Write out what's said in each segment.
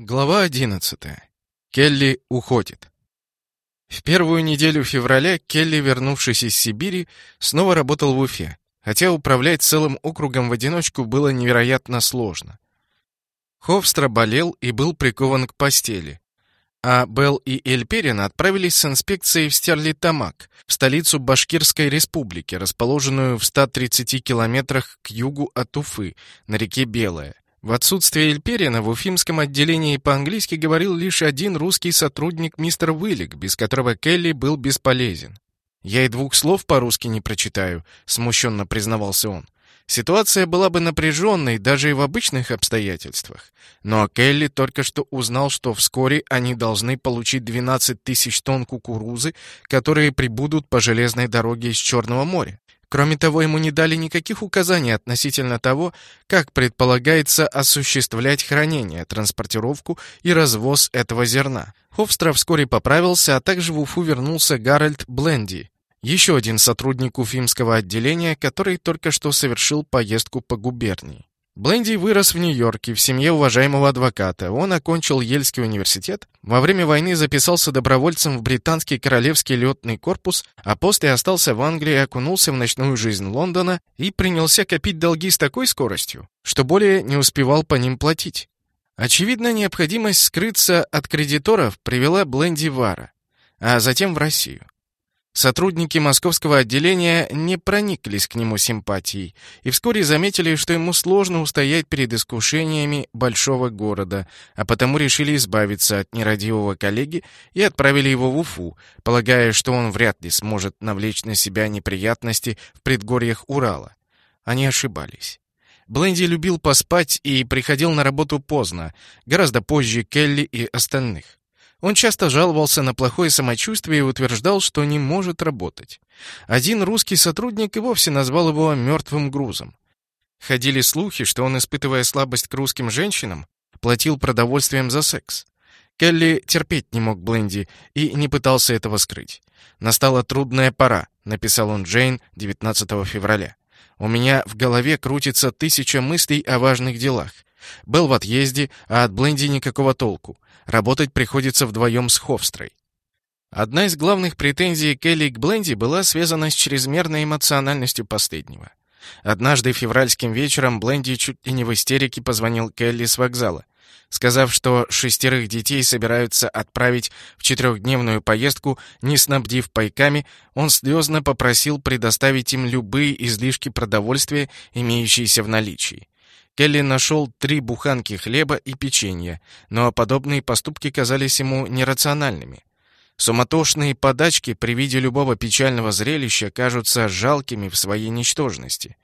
Глава 11. Келли уходит. В первую неделю февраля Келли, вернувшись из Сибири, снова работал в Уфе, хотя управлять целым округом в одиночку было невероятно сложно. Ховстра болел и был прикован к постели, а Белл и Эльперин отправились с инспекцией в Стерлитамак, в столицу Башкирской республики, расположенную в 130 километрах к югу от Уфы, на реке Белая. В отсутствие Эльперина в уфимском отделении по-английски говорил лишь один русский сотрудник мистер Уиллик, без которого Келли был бесполезен. «Я и двух слов по-русски не прочитаю», — смущенно признавался он. Ситуация была бы напряженной даже и в обычных обстоятельствах. Но Келли только что узнал, что вскоре они должны получить 12 тысяч тонн кукурузы, которые прибудут по железной дороге из Черного моря. Кроме того, ему не дали никаких указаний относительно того, как предполагается осуществлять хранение, транспортировку и развоз этого зерна. Хофстра вскоре поправился, а также в Уфу вернулся Гарольд Бленди, еще один сотрудник уфимского отделения, который только что совершил поездку по губернии. Бленди вырос в Нью-Йорке в семье уважаемого адвоката. Он окончил Ельский университет, во время войны записался добровольцем в британский королевский летный корпус, а после остался в Англии, окунулся в ночную жизнь Лондона и принялся копить долги с такой скоростью, что более не успевал по ним платить. Очевидно, необходимость скрыться от кредиторов привела Бленди Ара, а затем в Россию. Сотрудники московского отделения не прониклись к нему симпатией и вскоре заметили, что ему сложно устоять перед искушениями большого города, а потому решили избавиться от нерадивого коллеги и отправили его в Уфу, полагая, что он вряд ли сможет навлечь на себя неприятности в предгорьях Урала. Они ошибались. Бленди любил поспать и приходил на работу поздно, гораздо позже Келли и остальных. Он часто жаловался на плохое самочувствие и утверждал, что не может работать. Один русский сотрудник и вовсе назвал его «мертвым грузом». Ходили слухи, что он, испытывая слабость к русским женщинам, платил продовольствием за секс. Келли терпеть не мог Бленди и не пытался этого скрыть. «Настала трудная пора», — написал он Джейн 19 февраля. «У меня в голове крутится тысяча мыслей о важных делах. Был в отъезде, а от Бленди никакого толку. Работать приходится вдвоем с Ховстрой. Одна из главных претензий Келли к Бленди была связана с чрезмерной эмоциональностью последнего. Однажды февральским вечером Бленди чуть ли не в истерике позвонил Келли с вокзала, сказав, что шестерых детей собираются отправить в четырехдневную поездку, не снабдив пайками, он слезно попросил предоставить им любые излишки продовольствия, имеющиеся в наличии. Келли нашел три буханки хлеба и печенья, но подобные поступки казались ему нерациональными. Суматошные подачки при виде любого печального зрелища кажутся жалкими в своей ничтожности.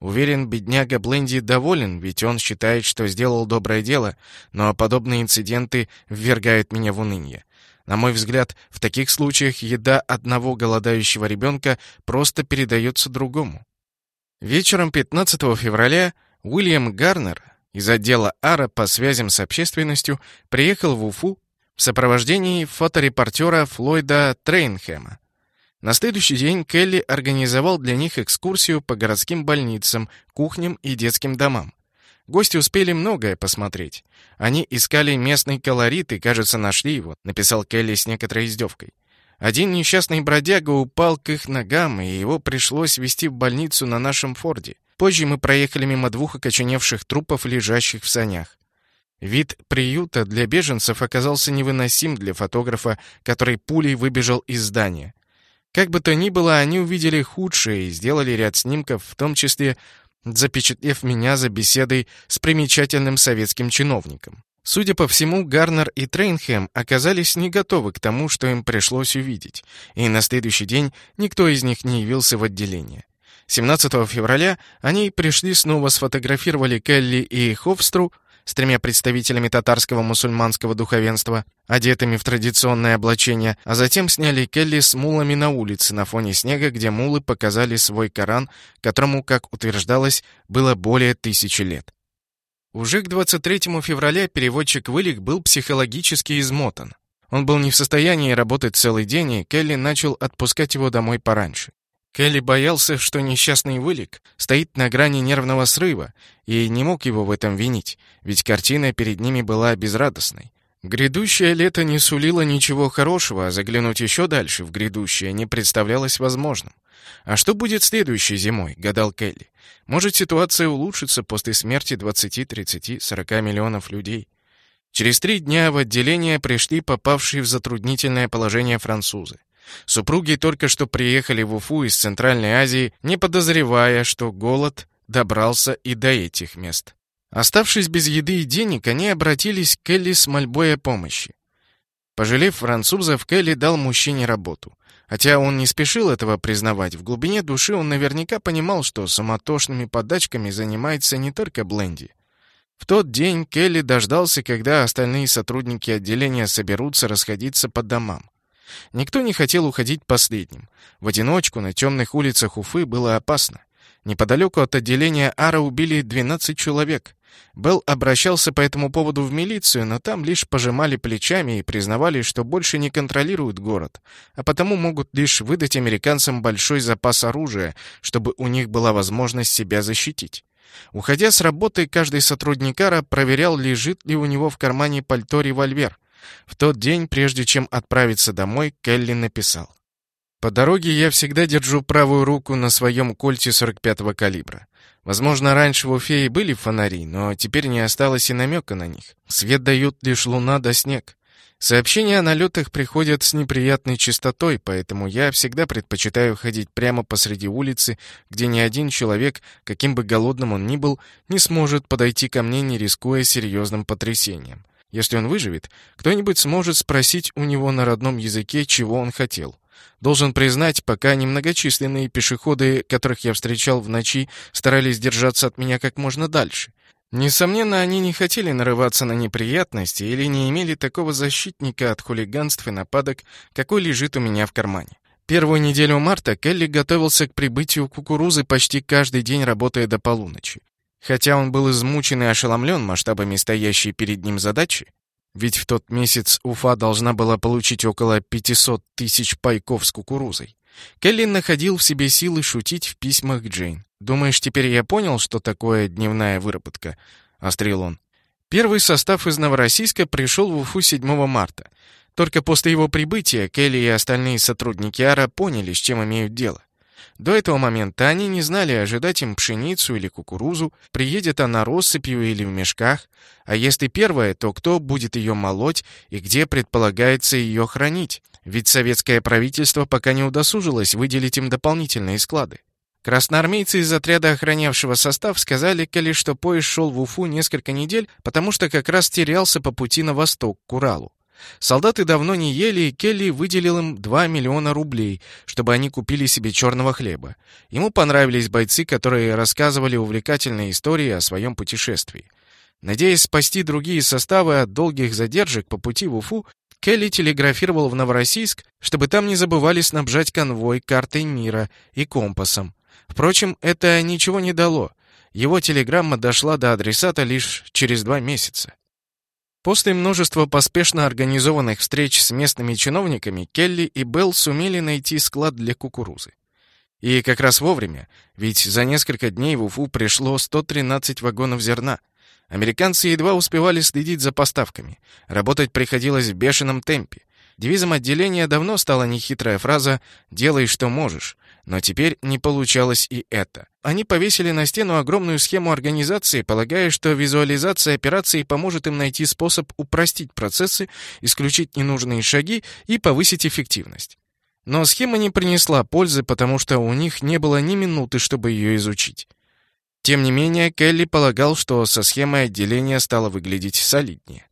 Уверен, бедняга Бленди доволен, ведь он считает, что сделал доброе дело, но подобные инциденты ввергают меня в уныние. На мой взгляд, в таких случаях еда одного голодающего ребенка просто передается другому. Вечером 15 февраля Уильям Гарнер из отдела АРА по связям с общественностью приехал в Уфу в сопровождении фоторепортера Флойда Трейнхэма. На следующий день Келли организовал для них экскурсию по городским больницам, кухням и детским домам. Гости успели многое посмотреть. Они искали местный колорит и, кажется, нашли его, написал Келли с некоторой издевкой. Один несчастный бродяга упал к их ногам, и его пришлось везти в больницу на нашем Форде. Позже мы проехали мимо двух окоченевших трупов, лежащих в санях. Вид приюта для беженцев оказался невыносим для фотографа, который пулей выбежал из здания. Как бы то ни было, они увидели худшее и сделали ряд снимков, в том числе запечатлев меня за беседой с примечательным советским чиновником. Судя по всему, Гарнер и Трейнхэм оказались не готовы к тому, что им пришлось увидеть, и на следующий день никто из них не явился в отделение. 17 февраля они пришли снова сфотографировали Келли и Хофстру с тремя представителями татарского мусульманского духовенства, одетыми в традиционное облачение, а затем сняли Келли с муллами на улице на фоне снега, где муллы показали свой Коран, которому, как утверждалось, было более тысячи лет. Уже к 23 февраля переводчик Вылик был психологически измотан. Он был не в состоянии работать целый день, и Келли начал отпускать его домой пораньше. Келли боялся, что несчастный вылик стоит на грани нервного срыва, и не мог его в этом винить, ведь картина перед ними была безрадостной. Грядущее лето не сулило ничего хорошего, а заглянуть еще дальше в грядущее не представлялось возможным. «А что будет следующей зимой?» — гадал Келли. «Может, ситуация улучшится после смерти 20, 30, 40 миллионов людей?» Через три дня в отделение пришли попавшие в затруднительное положение французы. Супруги только что приехали в Уфу из Центральной Азии, не подозревая, что голод добрался и до этих мест. Оставшись без еды и денег, они обратились к Келли с мольбой о помощи. Пожалев французов, Келли дал мужчине работу. Хотя он не спешил этого признавать, в глубине души он наверняка понимал, что самотошными подачками занимается не только Бленди. В тот день Келли дождался, когда остальные сотрудники отделения соберутся расходиться по домам. Никто не хотел уходить последним. В одиночку на темных улицах Уфы было опасно. Неподалеку от отделения Ара убили 12 человек. Белл обращался по этому поводу в милицию, но там лишь пожимали плечами и признавали, что больше не контролируют город, а потому могут лишь выдать американцам большой запас оружия, чтобы у них была возможность себя защитить. Уходя с работы, каждый сотрудник Ара проверял, лежит ли у него в кармане пальто револьвер. В тот день, прежде чем отправиться домой, Келли написал. «По дороге я всегда держу правую руку на своем кольте 45-го калибра. Возможно, раньше в Уфе были фонари, но теперь не осталось и намека на них. Свет дают лишь луна да снег. Сообщения о налетах приходят с неприятной частотой, поэтому я всегда предпочитаю ходить прямо посреди улицы, где ни один человек, каким бы голодным он ни был, не сможет подойти ко мне, не рискуя серьезным потрясением. Если он выживет, кто-нибудь сможет спросить у него на родном языке, чего он хотел. Должен признать, пока немногочисленные пешеходы, которых я встречал в ночи, старались держаться от меня как можно дальше. Несомненно, они не хотели нарываться на неприятности или не имели такого защитника от хулиганств и нападок, какой лежит у меня в кармане. Первую неделю марта Келли готовился к прибытию кукурузы почти каждый день, работая до полуночи. Хотя он был измучен и ошеломлен масштабами стоящей перед ним задачи, ведь в тот месяц Уфа должна была получить около 500 тысяч пайков с кукурузой. Келлин находил в себе силы шутить в письмах Джейн. «Думаешь, теперь я понял, что такое дневная выработка?» — острил он. Первый состав из Новороссийска пришел в Уфу 7 марта. Только после его прибытия Келли и остальные сотрудники АРА поняли, с чем имеют дело. До этого момента они не знали, ожидать им пшеницу или кукурузу, приедет она россыпью или в мешках, а если первое, то кто будет ее молоть и где предполагается ее хранить, ведь советское правительство пока не удосужилось выделить им дополнительные склады. Красноармейцы из отряда охранявшего состав сказали Келли, что поезд шел в Уфу несколько недель, потому что как раз терялся по пути на восток, к Уралу. Солдаты давно не ели, и Келли выделил им 2 миллиона рублей, чтобы они купили себе черного хлеба. Ему понравились бойцы, которые рассказывали увлекательные истории о своем путешествии. Надеясь спасти другие составы от долгих задержек по пути в Уфу, Келли телеграфировал в Новороссийск, чтобы там не забывали снабжать конвой картой мира и компасом. Впрочем, это ничего не дало. Его телеграмма дошла до адресата лишь через два месяца. После множества поспешно организованных встреч с местными чиновниками Келли и Белл сумели найти склад для кукурузы. И как раз вовремя, ведь за несколько дней в Уфу пришло 113 вагонов зерна. Американцы едва успевали следить за поставками. Работать приходилось в бешеном темпе. Девизом отделения давно стала нехитрая фраза «делай, что можешь», но теперь не получалось и это. Они повесили на стену огромную схему организации, полагая, что визуализация операции поможет им найти способ упростить процессы, исключить ненужные шаги и повысить эффективность. Но схема не принесла пользы, потому что у них не было ни минуты, чтобы ее изучить. Тем не менее, Келли полагал, что со схемой отделения стало выглядеть солиднее.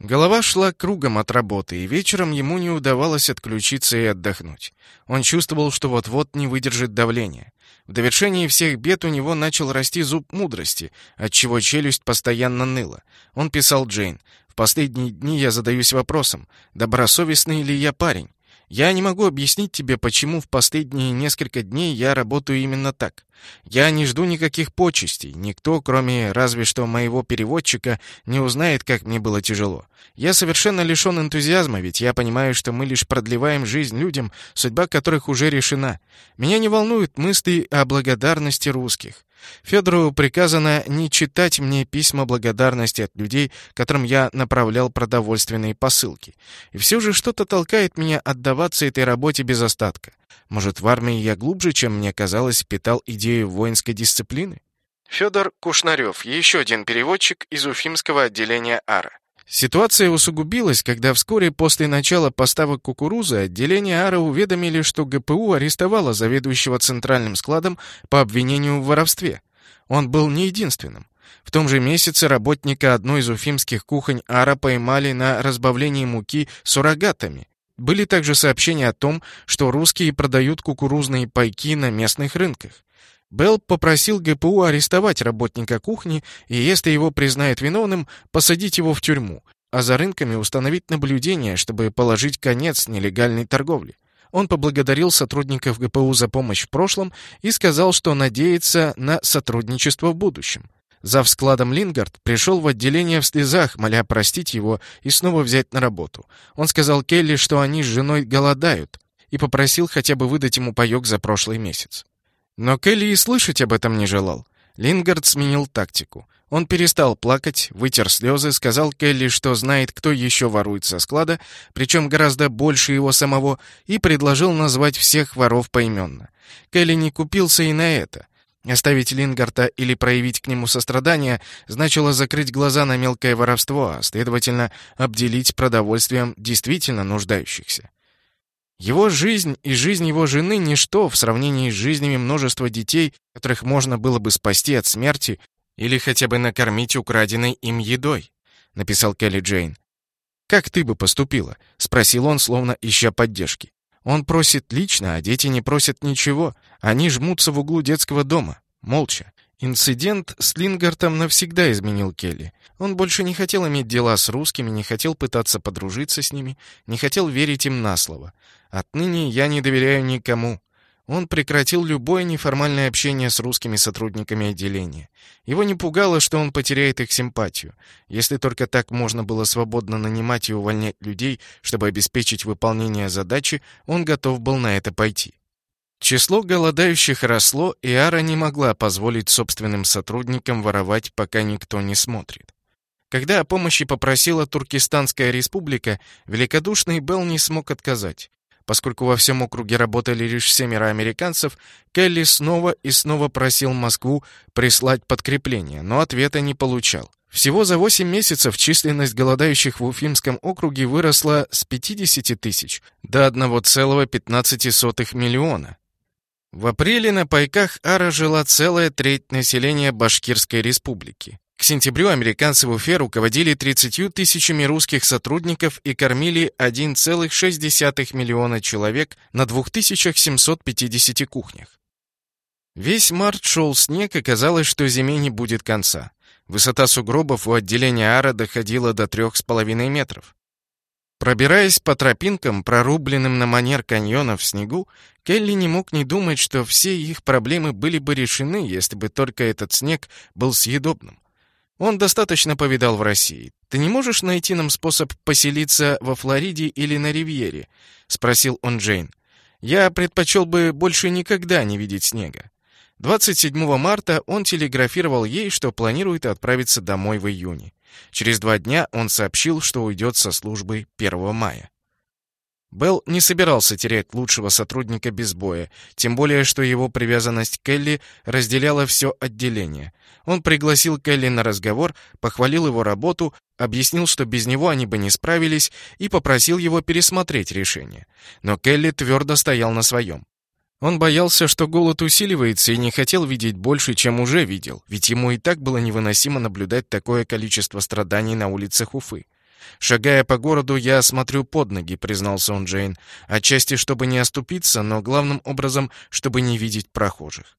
Голова шла кругом от работы, и вечером ему не удавалось отключиться и отдохнуть. Он чувствовал, что вот-вот не выдержит давления. В довершении всех бед у него начал расти зуб мудрости, отчего челюсть постоянно ныла. Он писал Джейн, «В последние дни я задаюсь вопросом, добросовестный ли я парень? Я не могу объяснить тебе, почему в последние несколько дней я работаю именно так. Я не жду никаких почестей. Никто, кроме разве что моего переводчика, не узнает, как мне было тяжело. Я совершенно лишен энтузиазма, ведь я понимаю, что мы лишь продлеваем жизнь людям, судьба которых уже решена. Меня не волнуют мысли о благодарности русских. Федору приказано не читать мне письма благодарности от людей, которым я направлял продовольственные посылки. И все же что-то толкает меня отдаваться этой работе без остатка. Может, в армии я глубже, чем мне казалось, питал идею воинской дисциплины? Федор Кушнарев, еще один переводчик из Уфимского отделения АРА. Ситуация усугубилась, когда вскоре после начала поставок кукурузы отделение АРА уведомили, что ГПУ арестовало заведующего центральным складом по обвинению в воровстве. Он был не единственным. В том же месяце работника одной из уфимских кухонь АРА поймали на разбавлении муки суррогатами. Были также сообщения о том, что русские продают кукурузные пайки на местных рынках. Белл попросил ГПУ арестовать работника кухни и, если его признают виновным, посадить его в тюрьму, а за рынками установить наблюдение, чтобы положить конец нелегальной торговле. Он поблагодарил сотрудников ГПУ за помощь в прошлом и сказал, что надеется на сотрудничество в будущем. Зав складом Лингард пришел в отделение в слезах, моля простить его и снова взять на работу. Он сказал Келли, что они с женой голодают, и попросил хотя бы выдать ему паёк за прошлый месяц. Но Келли и слышать об этом не желал. Лингард сменил тактику. Он перестал плакать, вытер слезы, сказал Келли, что знает, кто еще ворует со склада, причем гораздо больше его самого, и предложил назвать всех воров поименно. Келли не купился и на это. Оставить Лингарта или проявить к нему сострадание значило закрыть глаза на мелкое воровство, а, следовательно, обделить продовольствием действительно нуждающихся. Его жизнь и жизнь его жены — ничто в сравнении с жизнями множества детей, которых можно было бы спасти от смерти или хотя бы накормить украденной им едой», — написал Келли Джейн. «Как ты бы поступила?» — спросил он, словно ища поддержки. «Он просит лично, а дети не просят ничего. Они жмутся в углу детского дома, молча. Инцидент с Лингартом навсегда изменил Келли. Он больше не хотел иметь дела с русскими, не хотел пытаться подружиться с ними, не хотел верить им на слово. Отныне я не доверяю никому. Он прекратил любое неформальное общение с русскими сотрудниками отделения. Его не пугало, что он потеряет их симпатию. Если только так можно было свободно нанимать и увольнять людей, чтобы обеспечить выполнение задачи, он готов был на это пойти. Число голодающих росло, и Ара не могла позволить собственным сотрудникам воровать, пока никто не смотрит. Когда о помощи попросила Туркестанская республика, великодушный Белл не смог отказать. Поскольку во всем округе работали лишь семеро американцев, Келли снова и снова просил Москву прислать подкрепление, но ответа не получал. Всего за 8 месяцев численность голодающих в Уфимском округе выросла с 50 тысяч до 1,15 миллиона. В апреле на пайках Ара жила целая треть населения Башкирской республики. К сентябрю американцы в Уфе руководили 30 тысячами русских сотрудников и кормили 1,6 миллиона человек на 2750 кухнях. Весь март шел снег, и казалось, что зиме не будет конца. Высота сугробов у отделения Ара доходила до 3,5 метров. Пробираясь по тропинкам, прорубленным на манер каньона в снегу, Келли не мог не думать, что все их проблемы были бы решены, если бы только этот снег был съедобным. Он достаточно повидал в России. «Ты не можешь найти нам способ поселиться во Флориде или на Ривьере?» — спросил он Джейн. «Я предпочел бы больше никогда не видеть снега». 27 марта он телеграфировал ей, что планирует отправиться домой в июне. Через два дня он сообщил, что уйдет со службы 1 мая. Белл не собирался терять лучшего сотрудника без боя, тем более, что его привязанность к Келли разделяла все отделение. Он пригласил Келли на разговор, похвалил его работу, объяснил, что без него они бы не справились, и попросил его пересмотреть решение. Но Келли твердо стоял на своем. Он боялся, что голод усиливается и не хотел видеть больше, чем уже видел, ведь ему и так было невыносимо наблюдать такое количество страданий на улицах Уфы. «Шагая по городу, я смотрю под ноги», — признался он Джейн. «Отчасти, чтобы не оступиться, но главным образом, чтобы не видеть прохожих».